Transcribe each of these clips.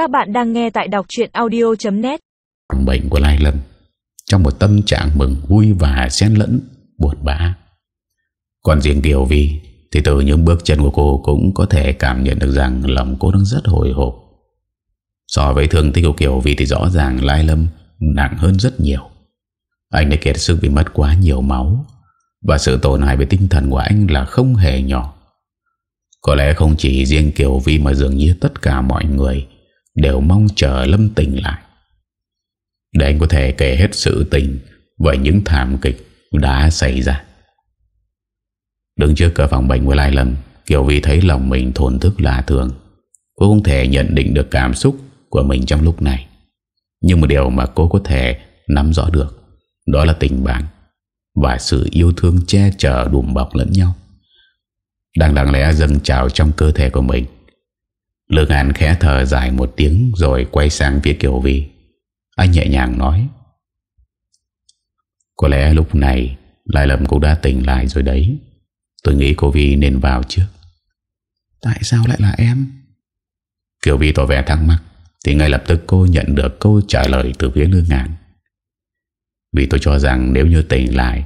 Các bạn đang nghe tại đọc chuyện audio.net Bệnh của Lai Lâm, Trong một tâm trạng mừng vui và xen lẫn, buồn bã. Còn riêng Kiều Vi, Thì từ những bước chân của cô Cũng có thể cảm nhận được rằng Lòng cô đang rất hồi hộp. So với thương tích của Kiều Vi Thì rõ ràng Lai Lâm nặng hơn rất nhiều. Anh đã kiệt sức vì mất quá nhiều máu, Và sự tổn hại về tinh thần của anh là không hề nhỏ. Có lẽ không chỉ riêng Kiều Vi Mà dường như tất cả mọi người Đều mong chờ Lâm tỉnh lại. Để anh có thể kể hết sự tình Và những thảm kịch đã xảy ra. Đứng trước cửa phòng bệnh của Lai Lâm, Kiều Vi thấy lòng mình thổn thức lạ thường. Cô không thể nhận định được cảm xúc của mình trong lúc này. Nhưng một điều mà cô có thể nắm rõ được, Đó là tình bạn Và sự yêu thương che chở đùm bọc lẫn nhau. Đang lặng lẽ dâng trào trong cơ thể của mình Lương An khẽ thở dài một tiếng Rồi quay sang phía Kiều Vi. Anh nhẹ nhàng nói Có lẽ lúc này Lai Lâm cũng đã tỉnh lại rồi đấy. Tôi nghĩ cô Vi nên vào trước. Tại sao lại là em? Kiều Vi tỏ vẻ thắc mắc Thì ngay lập tức cô nhận được câu trả lời từ phía Lương Ngạn Vì tôi cho rằng nếu như tỉnh lại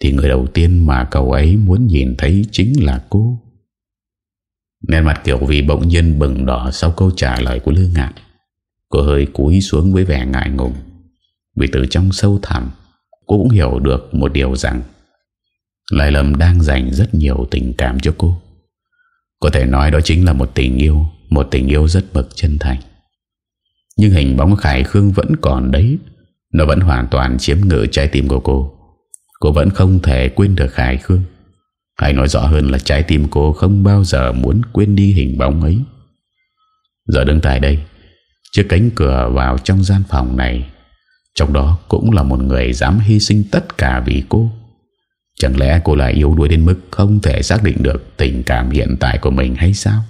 Thì người đầu tiên mà cậu ấy muốn nhìn thấy chính là cô Nét mặt Kiều Vy bỗng nhiên bừng đỏ Sau câu trả lời của Lương Ngạn. Cô hơi cúi xuống với vẻ ngại ngùng. Vì từ trong sâu thẳm, Cô cũng hiểu được một điều rằng Lai Lâm đang dành rất nhiều tình cảm cho cô. Có thể nói đó chính là một tình yêu, Một tình yêu rất bậc chân thành. Nhưng hình bóng Khải Khương vẫn còn đấy. Nó vẫn hoàn toàn chiếm ngự trái tim của cô. Cô vẫn không thể quên được Khải Khương hay nói rõ hơn là trái tim cô không bao giờ muốn quên đi hình bóng ấy. Giờ đứng tại đây, Trước cánh cửa vào trong gian phòng này, Trong đó cũng là một người dám hy sinh tất cả vì cô. Chẳng lẽ cô lại yếu đuối đến mức không thể xác định được tình cảm hiện tại của mình hay sao?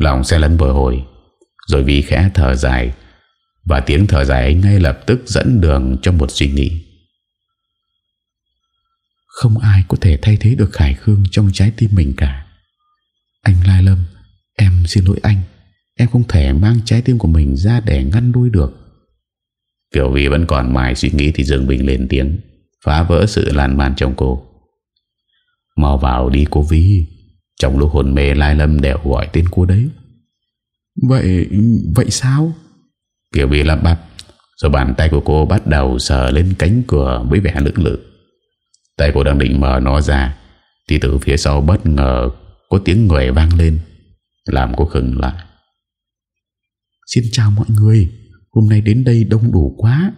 Lòng xe lẫn bờ hồi, Rồi vì khẽ thở dài, Và tiếng thở dài ấy ngay lập tức dẫn đường cho một suy nghĩ không ai có thể thay thế được Khải Khương trong trái tim mình cả. Anh Lai Lâm Em xin lỗi anh. Em không thể mang trái tim của mình ra để ngăn đuôi được. Kiểu vì vẫn còn mãi suy nghĩ Thì Dương Bình lên tiếng Phá vỡ sự lan man trong cô. Mau vào đi cô Vi Trong lúc hồn mê Lai Lâm đều gọi tên cô đấy. Vậy Vậy sao? Kiểu vì lắp bắp Rồi bàn tay của cô bắt đầu sờ lên cánh cửa Với vẻ lưỡng lự Tay cô đang định mở nó ra Thì từ phía sau bất ngờ Có tiếng người vang lên Làm cô khừng lại. Xin chào mọi người Hôm nay đến đây đông đủ quá.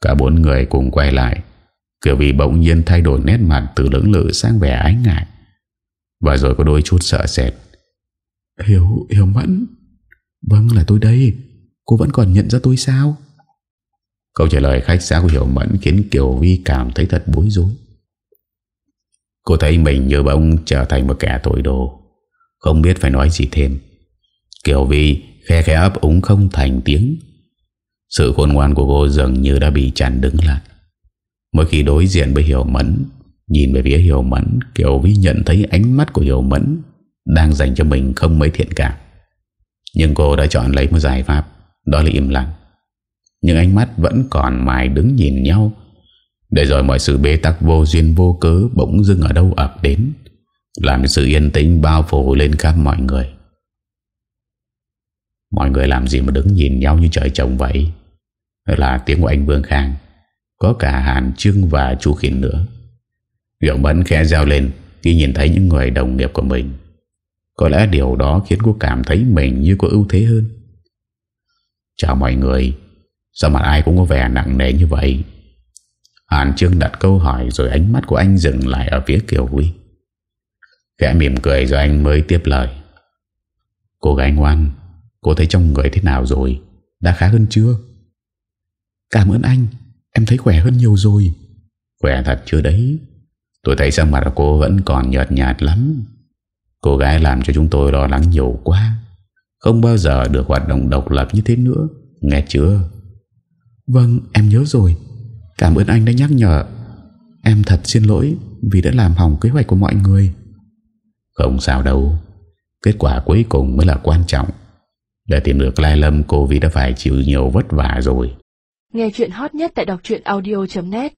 Cả bốn người cùng quay lại Kiểu vì bỗng nhiên thay đổi nét mặt Từ lưỡng lự sang vẻ ái ngại. Và rồi có đôi chút sợ sệt. Hiểu, hiểu mẫn. Vâng là tôi đây. Cô vẫn còn nhận ra tôi sao? Câu trả lời khách sáo của Hiểu Mẫn Khiến Kiều Vi cảm thấy thật bối rối. Cô thấy mình như bỗng trở thành một kẻ tội đồ, Không biết phải nói gì thêm. Kiều Vi khe khe ấp úng không thành tiếng. Sự khôn ngoan của cô dường như đã bị chặn đứng lại. Mỗi khi đối diện với Hiểu Mẫn, Nhìn về phía Hiểu Mẫn, Kiều Vi nhận thấy ánh mắt của Hiểu Mẫn Đang dành cho mình không mấy thiện cảm. Nhưng cô đã chọn lấy một giải pháp, Đó là im lặng nhưng ánh mắt vẫn còn mài đứng nhìn nhau. Để rồi mọi sự bê tắc vô duyên vô cớ Bỗng dưng ở đâu ập đến, Làm sự yên tĩnh bao phủ lên khắp mọi người. Mọi người làm gì mà đứng nhìn nhau như trời trồng vậy? Là tiếng của anh Vương Khang, Có cả Hàn Trương và Chu Khiển nữa. Hiệu bắn khẽ reo lên Khi nhìn thấy những người đồng nghiệp của mình. Có lẽ điều đó khiến cô cảm thấy mình như có ưu thế hơn. Chào mọi người Sao mà ai cũng có vẻ nặng nề như vậy? Hàn Trương đặt câu hỏi Rồi ánh mắt của anh dừng lại ở phía Kiều Huy. Khẽ mỉm cười rồi anh mới tiếp lời. Cô gái ngoan, Cô thấy trong người thế nào rồi? Đã khá hơn chưa? Cảm ơn anh, Em thấy khỏe hơn nhiều rồi. Khỏe thật chưa đấy? Tôi thấy sang mặt của cô vẫn còn nhợt nhạt lắm. Cô gái làm cho chúng tôi lo lắng nhiều quá. Không bao giờ được hoạt động độc lập như thế nữa, Nghe chưa? Vâng em nhớ rồi. Cảm ơn anh đã nhắc nhở. Em thật xin lỗi vì đã làm hỏng kế hoạch của mọi người. Không sao đâu. Kết quả cuối cùng mới là quan trọng. Để tìm được Lai Lâm cô Vi đã phải chịu nhiều vất vả rồi. Nghe chuyện hot nhất tại đọc audio.net